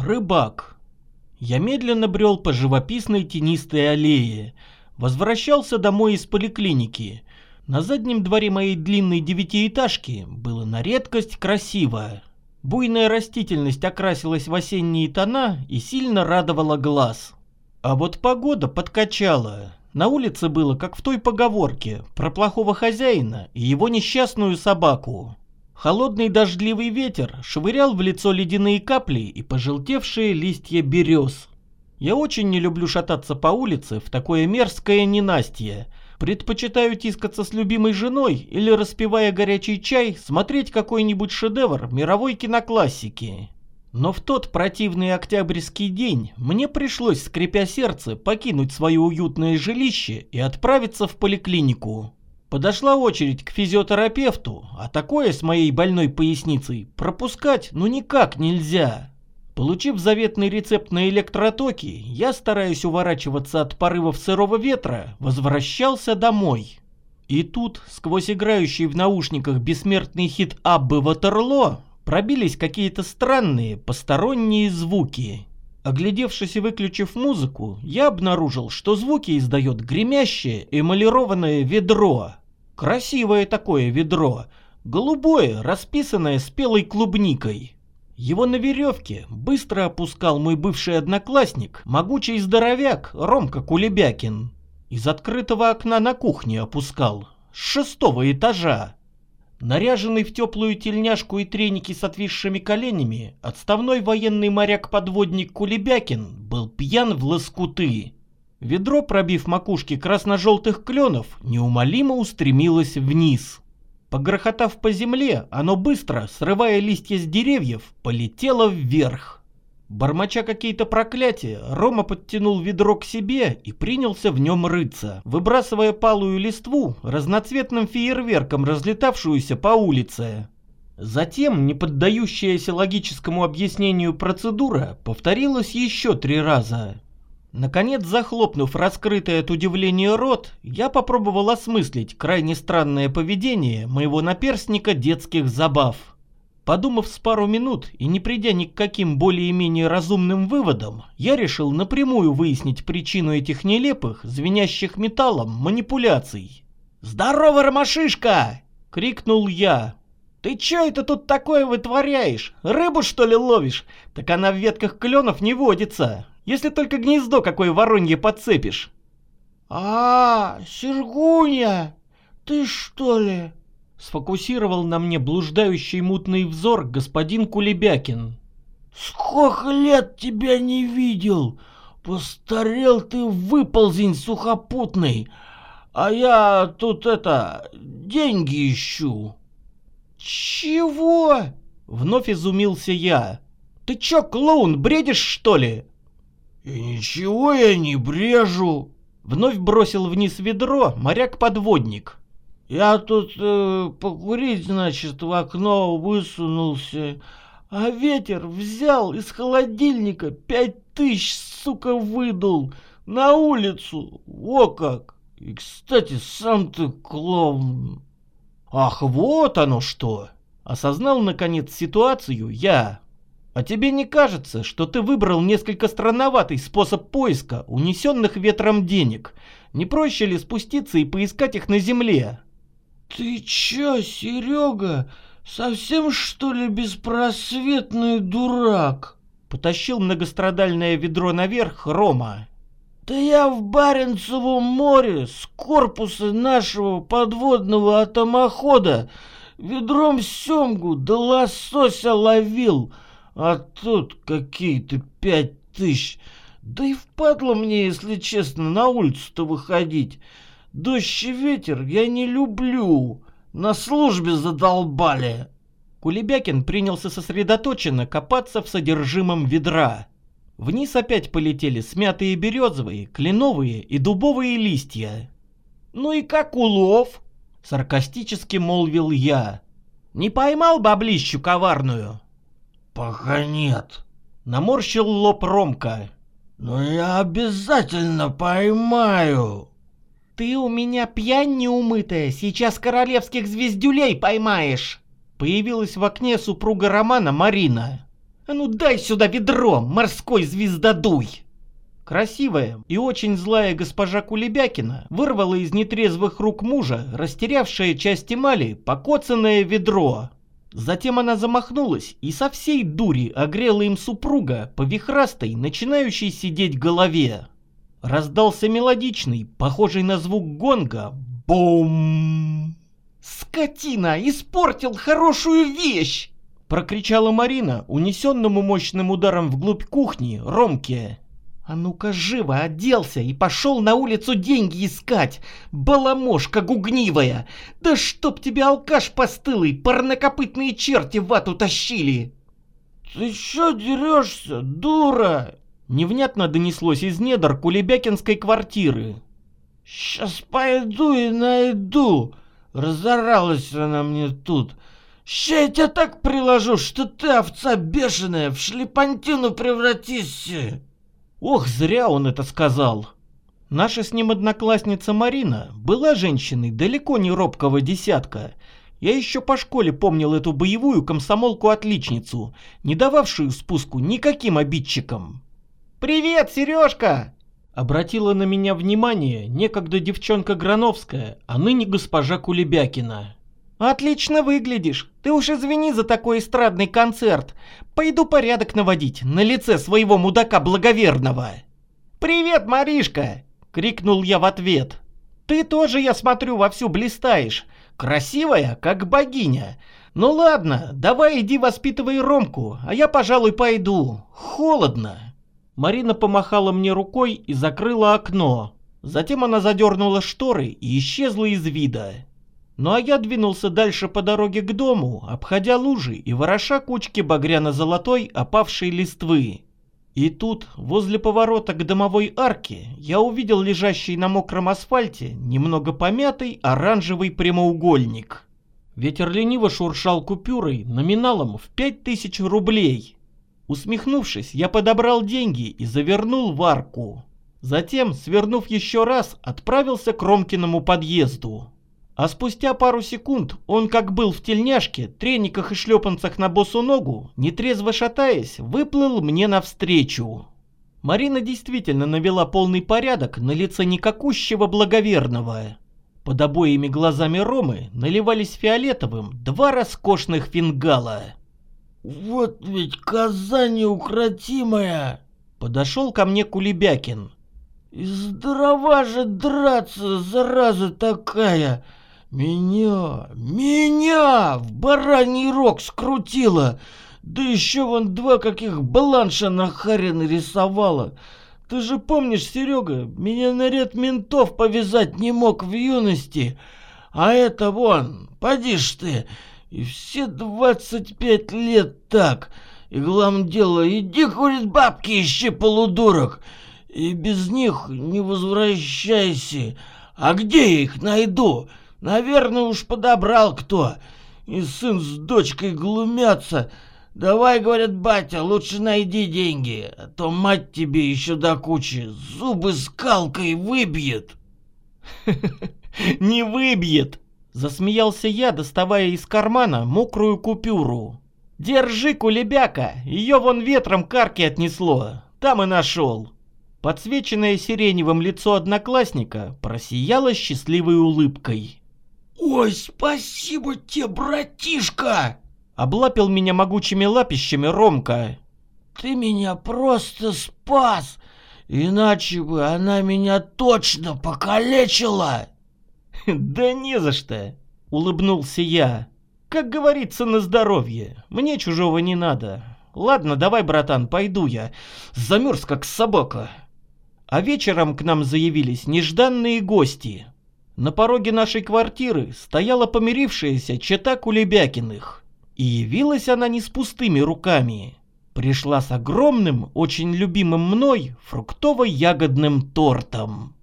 Рыбак. Я медленно брел по живописной тенистой аллее. Возвращался домой из поликлиники. На заднем дворе моей длинной девятиэтажки было на редкость красиво. Буйная растительность окрасилась в осенние тона и сильно радовала глаз. А вот погода подкачала. На улице было, как в той поговорке, про плохого хозяина и его несчастную собаку. Холодный дождливый ветер швырял в лицо ледяные капли и пожелтевшие листья берез. Я очень не люблю шататься по улице в такое мерзкое ненастье. Предпочитаю тискаться с любимой женой или, распивая горячий чай, смотреть какой-нибудь шедевр мировой киноклассики. Но в тот противный октябрьский день мне пришлось, скрипя сердце, покинуть свое уютное жилище и отправиться в поликлинику. Подошла очередь к физиотерапевту, а такое с моей больной поясницей пропускать ну никак нельзя. Получив заветный рецепт на электротоки, я, стараясь уворачиваться от порывов сырого ветра, возвращался домой. И тут, сквозь играющий в наушниках бессмертный хит Аббы Ватерло, пробились какие-то странные посторонние звуки. Оглядевшись и выключив музыку, я обнаружил, что звуки издает гремящее эмалированное ведро. Красивое такое ведро, голубое, расписанное спелой клубникой. Его на веревке быстро опускал мой бывший одноклассник, могучий здоровяк Ромка Кулебякин. Из открытого окна на кухне опускал, с шестого этажа. Наряженный в теплую тельняшку и треники с отвисшими коленями, отставной военный моряк-подводник Кулебякин был пьян в лоскуты. Ведро, пробив макушки красно-желтых кленов, неумолимо устремилось вниз. Погрохотав по земле, оно быстро, срывая листья с деревьев, полетело вверх. Бормоча какие-то проклятия, Рома подтянул ведро к себе и принялся в нем рыться, выбрасывая палую листву разноцветным фейерверком, разлетавшуюся по улице. Затем, не поддающаяся логическому объяснению процедура, повторилась еще три раза. Наконец, захлопнув раскрытый от удивления рот, я попробовал осмыслить крайне странное поведение моего наперстника детских забав. Подумав с пару минут и не придя ни к каким более-менее разумным выводам, я решил напрямую выяснить причину этих нелепых, звенящих металлом, манипуляций. «Здорово, Ромашишка!» — крикнул я. «Ты чё это тут такое вытворяешь? Рыбу, что ли, ловишь? Так она в ветках кленов не водится, если только гнездо какое воронье подцепишь». «А, Сергуня, ты что ли?» сфокусировал на мне блуждающий мутный взор господин Кулебякин. «Сколько лет тебя не видел! Постарел ты выползень сухопутный, а я тут это, деньги ищу!» «Чего?» — вновь изумился я. «Ты чё, клоун, бредишь, что ли?» «И ничего я не брежу!» Вновь бросил вниз ведро моряк-подводник. Я тут э, покурить, значит, в окно высунулся, а ветер взял из холодильника пять тысяч, сука, выдул на улицу. О как! И, кстати, сам ты клоун. Ах, вот оно что! Осознал, наконец, ситуацию я. А тебе не кажется, что ты выбрал несколько странноватый способ поиска унесенных ветром денег? Не проще ли спуститься и поискать их на земле? «Ты чё, Серега, совсем что ли беспросветный дурак?» Потащил многострадальное ведро наверх Рома. «Да я в Баренцевом море с корпуса нашего подводного атомохода ведром семгу да лосося ловил, а тут какие-то пять тысяч. Да и впадло мне, если честно, на улицу-то выходить». Дождь и ветер я не люблю. На службе задолбали. Кулебякин принялся сосредоточенно копаться в содержимом ведра. Вниз опять полетели смятые березовые, кленовые и дубовые листья. «Ну и как улов?» — саркастически молвил я. «Не поймал баблищу коварную?» «Пока нет», — наморщил лоб Ромка. «Но я обязательно поймаю». «Ты у меня пьянь неумытая, сейчас королевских звездюлей поймаешь!» Появилась в окне супруга Романа Марина. А ну дай сюда ведро, морской звездодуй! Красивая и очень злая госпожа Кулебякина вырвала из нетрезвых рук мужа растерявшее часть эмали покоцанное ведро. Затем она замахнулась и со всей дури огрела им супруга по вихрастой, начинающей сидеть голове. Раздался мелодичный, похожий на звук гонга, бум. «Скотина! Испортил хорошую вещь!» Прокричала Марина, унесенному мощным ударом вглубь кухни, Ромке. «А ну-ка живо оделся и пошел на улицу деньги искать, баламошка гугнивая! Да чтоб тебя алкаш постылый, парнокопытные черти в вату тащили!» «Ты чё дерешься, дура?» Невнятно донеслось из недр кулебякинской квартиры. «Сейчас пойду и найду!» Разоралась она мне тут. Ща я тебя так приложу, что ты, овца бешеная, в шлепантину превратишься!» Ох, зря он это сказал. Наша с ним одноклассница Марина была женщиной далеко не робкого десятка. Я еще по школе помнил эту боевую комсомолку-отличницу, не дававшую спуску никаким обидчикам. «Привет, Сережка!» Обратила на меня внимание некогда девчонка Грановская, а ныне госпожа Кулебякина. «Отлично выглядишь. Ты уж извини за такой эстрадный концерт. Пойду порядок наводить на лице своего мудака благоверного». «Привет, Маришка!» — крикнул я в ответ. «Ты тоже, я смотрю, вовсю блистаешь. Красивая, как богиня. Ну ладно, давай иди воспитывай Ромку, а я, пожалуй, пойду. Холодно». Марина помахала мне рукой и закрыла окно. Затем она задернула шторы и исчезла из вида. Ну а я двинулся дальше по дороге к дому, обходя лужи и вороша кучки багряно-золотой опавшей листвы. И тут, возле поворота к домовой арке, я увидел лежащий на мокром асфальте немного помятый оранжевый прямоугольник. Ветер лениво шуршал купюрой номиналом в пять тысяч рублей. Усмехнувшись, я подобрал деньги и завернул в арку. Затем, свернув еще раз, отправился к Ромкиному подъезду. А спустя пару секунд он, как был в тельняшке, трениках и шлепанцах на босу ногу, нетрезво шатаясь, выплыл мне навстречу. Марина действительно навела полный порядок на лице никакущего благоверного. Под обоими глазами Ромы наливались фиолетовым два роскошных фингала. «Вот ведь коза неукротимая!» Подошел ко мне Кулебякин. «И здорова же драться, зараза такая!» Меня, меня в бараний рог скрутила. Да еще вон два каких бланша на харе нарисовала. Ты же помнишь, Серега, меня наряд ментов повязать не мог в юности. А это вон, поди ж ты, и все двадцать пять лет так. И главное дело, иди, курит бабки ищи, полудурок. И без них не возвращайся. А где я их найду? Наверное, уж подобрал кто. И сын с дочкой глумятся. Давай, говорят, батя, лучше найди деньги, а то мать тебе еще до кучи зубы скалкой выбьет. Не выбьет, засмеялся я, доставая из кармана мокрую купюру. Держи, кулебяка, ее вон ветром карки отнесло, там и нашел. Подсвеченное сиреневым лицо одноклассника просияло счастливой улыбкой. «Ой, спасибо тебе, братишка!» Облапил меня могучими лапищами Ромка. «Ты меня просто спас! Иначе бы она меня точно покалечила!» «Да не за что!» — улыбнулся я. «Как говорится, на здоровье. Мне чужого не надо. Ладно, давай, братан, пойду я. Замерз, как собака». А вечером к нам заявились нежданные гости — на пороге нашей квартиры стояла помирившаяся чета Кулебякиных. И явилась она не с пустыми руками. Пришла с огромным, очень любимым мной фруктово-ягодным тортом.